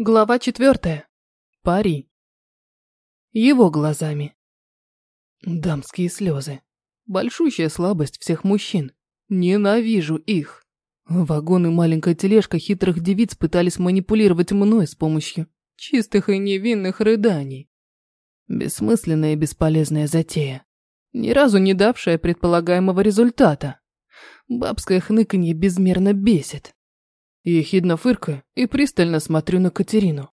Глава четвертая. Пари. Его глазами. Дамские слезы. Большущая слабость всех мужчин. Ненавижу их. Вагон и маленькая тележка хитрых девиц пытались манипулировать мной с помощью чистых и невинных рыданий. Бессмысленная и бесполезная затея. Ни разу не давшая предполагаемого результата. Бабское хныканье безмерно бесит. Ехидно фыркаю и пристально смотрю на Катерину.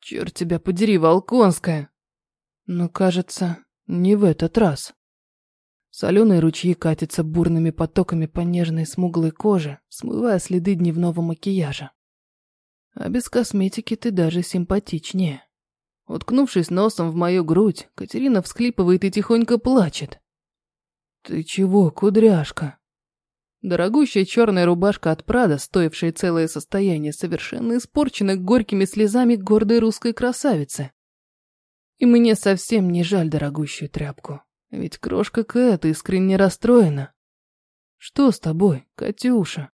Черт тебя подери, Волконская! Но, кажется, не в этот раз. Соленые ручьи катятся бурными потоками по нежной смуглой коже, смывая следы дневного макияжа. А без косметики ты даже симпатичнее. Уткнувшись носом в мою грудь, Катерина всхлипывает и тихонько плачет. «Ты чего, кудряшка?» Дорогущая черная рубашка от Прада, стоившая целое состояние, совершенно испорчена горькими слезами гордой русской красавицы. И мне совсем не жаль дорогущую тряпку, ведь крошка Кэт искренне расстроена. Что с тобой, Катюша?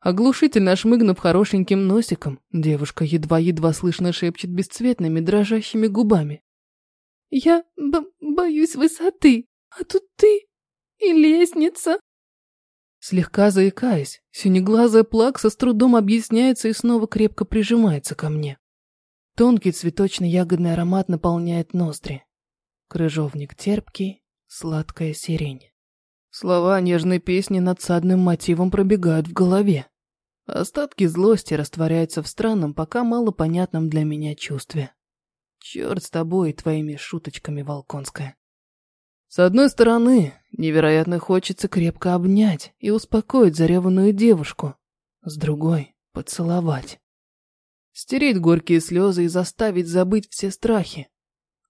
Оглушительно шмыгнув хорошеньким носиком, девушка едва-едва слышно шепчет бесцветными дрожащими губами. «Я боюсь высоты, а тут ты и лестница». Слегка заикаясь, синеглазая плакса с трудом объясняется и снова крепко прижимается ко мне. Тонкий цветочно-ягодный аромат наполняет ноздри. Крыжовник терпкий, сладкая сирень. Слова нежной песни над садным мотивом пробегают в голове. Остатки злости растворяются в странном, пока мало понятном для меня чувстве. Черт с тобой и твоими шуточками, Волконская. С одной стороны, невероятно хочется крепко обнять и успокоить зареванную девушку. С другой — поцеловать. Стереть горькие слезы и заставить забыть все страхи.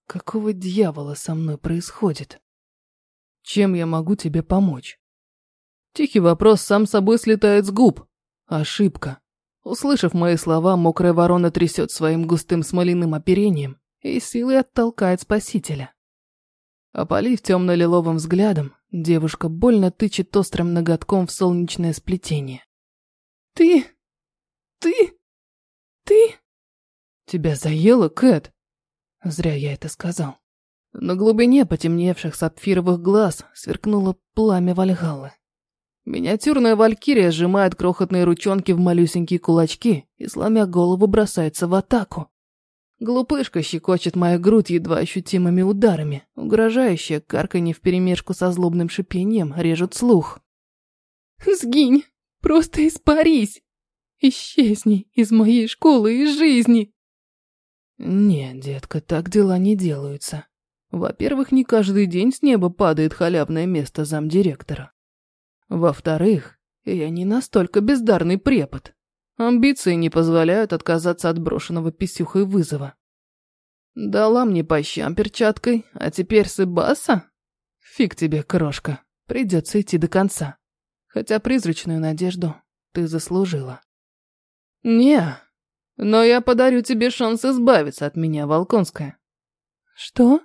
Какого дьявола со мной происходит? Чем я могу тебе помочь? Тихий вопрос сам собой слетает с губ. Ошибка. Услышав мои слова, мокрая ворона трясет своим густым смоляным оперением и силой оттолкает спасителя. Опалив темно-лиловым взглядом, девушка больно тычет острым ноготком в солнечное сплетение. «Ты... ты... ты...» «Тебя заело, Кэт?» Зря я это сказал. На глубине потемневших сапфировых глаз сверкнуло пламя Вальгаллы. Миниатюрная валькирия сжимает крохотные ручонки в малюсенькие кулачки и, сломя голову, бросается в атаку. Глупышка щекочет мою грудь едва ощутимыми ударами, угрожающая карканье вперемешку со злобным шипением режут слух. «Сгинь! Просто испарись! Исчезни из моей школы и жизни!» «Нет, детка, так дела не делаются. Во-первых, не каждый день с неба падает халявное место замдиректора. Во-вторых, я не настолько бездарный препод. Амбиции не позволяют отказаться от брошенного писюхой вызова. Дала мне по щам перчаткой, а теперь сыбаса? Фиг тебе, крошка, придется идти до конца. Хотя призрачную надежду ты заслужила. Не, но я подарю тебе шанс избавиться от меня, Волконская. Что?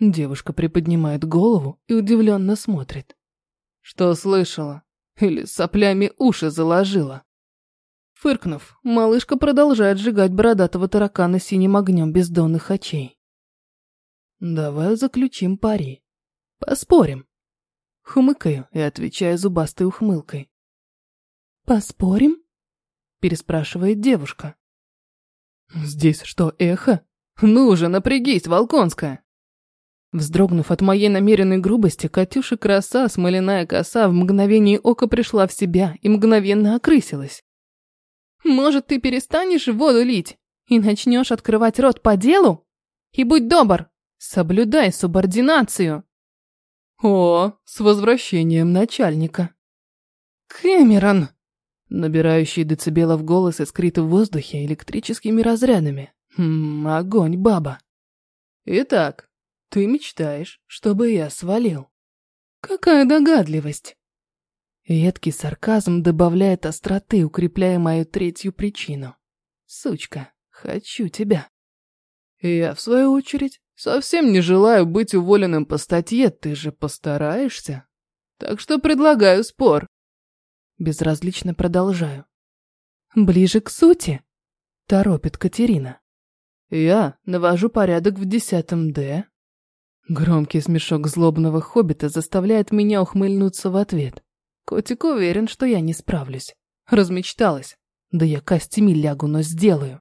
Девушка приподнимает голову и удивленно смотрит. Что слышала? Или соплями уши заложила? Фыркнув, малышка продолжает сжигать бородатого таракана синим огнем бездонных очей. Давай заключим пари. Поспорим. Хмыкаю и отвечаю зубастой ухмылкой. «Поспорим?» – переспрашивает девушка. «Здесь что, эхо? Ну уже напрягись, Волконская!» Вздрогнув от моей намеренной грубости, Катюша краса, смоляная коса в мгновение ока пришла в себя и мгновенно окрысилась. Может, ты перестанешь воду лить и начнешь открывать рот по делу? И будь добр, соблюдай субординацию. О, с возвращением начальника. Кэмерон! Набирающий децибелов голос искрит в воздухе электрическими разрядами. Хм, огонь, баба. Итак, ты мечтаешь, чтобы я свалил. Какая догадливость. Едкий сарказм добавляет остроты, укрепляя мою третью причину. Сучка, хочу тебя. Я, в свою очередь, совсем не желаю быть уволенным по статье, ты же постараешься. Так что предлагаю спор. Безразлично продолжаю. Ближе к сути. Торопит Катерина. Я навожу порядок в десятом Д. Громкий смешок злобного хоббита заставляет меня ухмыльнуться в ответ. Котик уверен, что я не справлюсь. Размечталась. Да я костями лягу, но сделаю.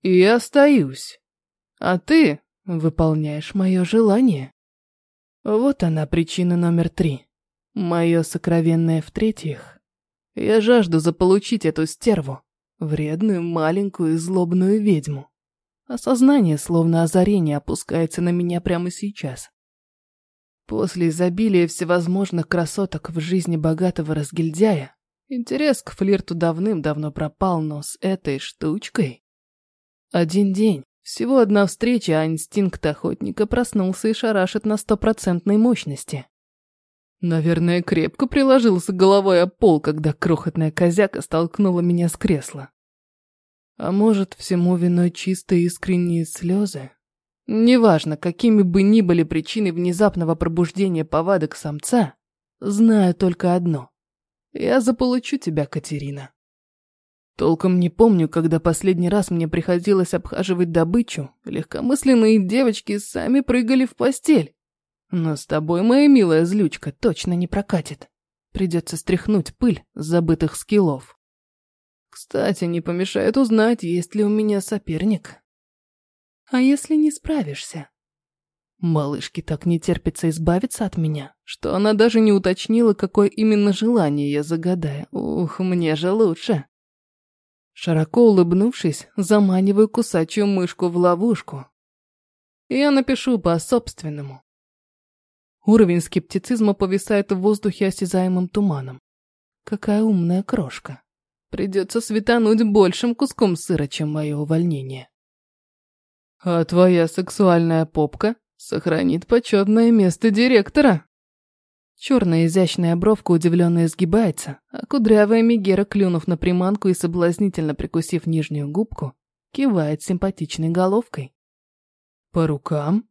И остаюсь. А ты выполняешь мое желание. Вот она причина номер три. Мое сокровенное в-третьих. Я жажду заполучить эту стерву, вредную, маленькую и злобную ведьму. Осознание, словно озарение, опускается на меня прямо сейчас. После изобилия всевозможных красоток в жизни богатого разгильдяя, интерес к флирту давным-давно пропал, но с этой штучкой... Один день, всего одна встреча, а инстинкт охотника проснулся и шарашит на стопроцентной мощности. Наверное, крепко приложился головой о пол, когда крохотная козяка столкнула меня с кресла. А может, всему виной чистые искренние слезы? Неважно, какими бы ни были причины внезапного пробуждения повадок самца, знаю только одно. Я заполучу тебя, Катерина. Толком не помню, когда последний раз мне приходилось обхаживать добычу, легкомысленные девочки сами прыгали в постель. Но с тобой, моя милая злючка, точно не прокатит. Придется стряхнуть пыль с забытых скиллов. Кстати, не помешает узнать, есть ли у меня соперник. А если не справишься? Малышке так не терпится избавиться от меня, что она даже не уточнила, какое именно желание я загадаю. Ух, мне же лучше. Широко улыбнувшись, заманиваю кусачую мышку в ловушку. Я напишу по-собственному. Уровень скептицизма повисает в воздухе осязаемым туманом. Какая умная крошка. Придется светануть большим куском сыра, чем мое увольнение. А твоя сексуальная попка сохранит почетное место директора. Черная изящная бровка удивленно изгибается, а кудрявая Мегера, клюнув на приманку и соблазнительно прикусив нижнюю губку, кивает симпатичной головкой. «По рукам?»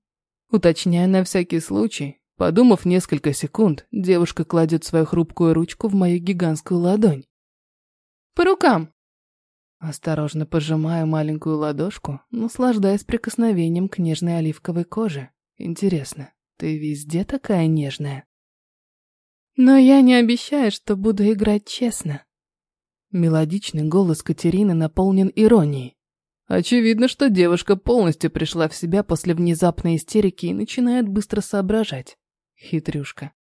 Уточняя на всякий случай, Подумав несколько секунд, девушка кладет свою хрупкую ручку в мою гигантскую ладонь. «По рукам!» Осторожно пожимаю маленькую ладошку, наслаждаясь прикосновением к нежной оливковой коже. Интересно, ты везде такая нежная? Но я не обещаю, что буду играть честно. Мелодичный голос Катерины наполнен иронией. Очевидно, что девушка полностью пришла в себя после внезапной истерики и начинает быстро соображать. Хитрюшка.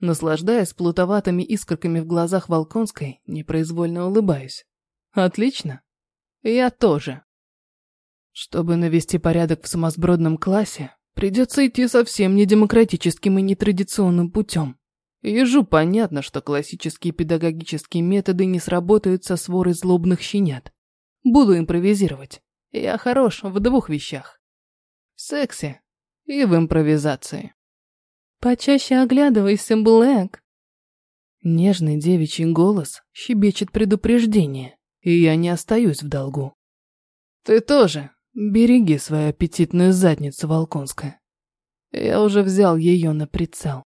Наслаждаясь плутоватыми искорками в глазах Волконской, непроизвольно улыбаюсь. Отлично. Я тоже. Чтобы навести порядок в сумасбродном классе, придется идти совсем не демократическим и нетрадиционным путем. Ежу понятно, что классические педагогические методы не сработают со сворой злобных щенят. Буду импровизировать. Я хорош в двух вещах. В сексе и в импровизации. «Почаще оглядывайся, Блэк!» Нежный девичий голос щебечет предупреждение, и я не остаюсь в долгу. «Ты тоже береги свою аппетитную задницу, Волконская. Я уже взял ее на прицел».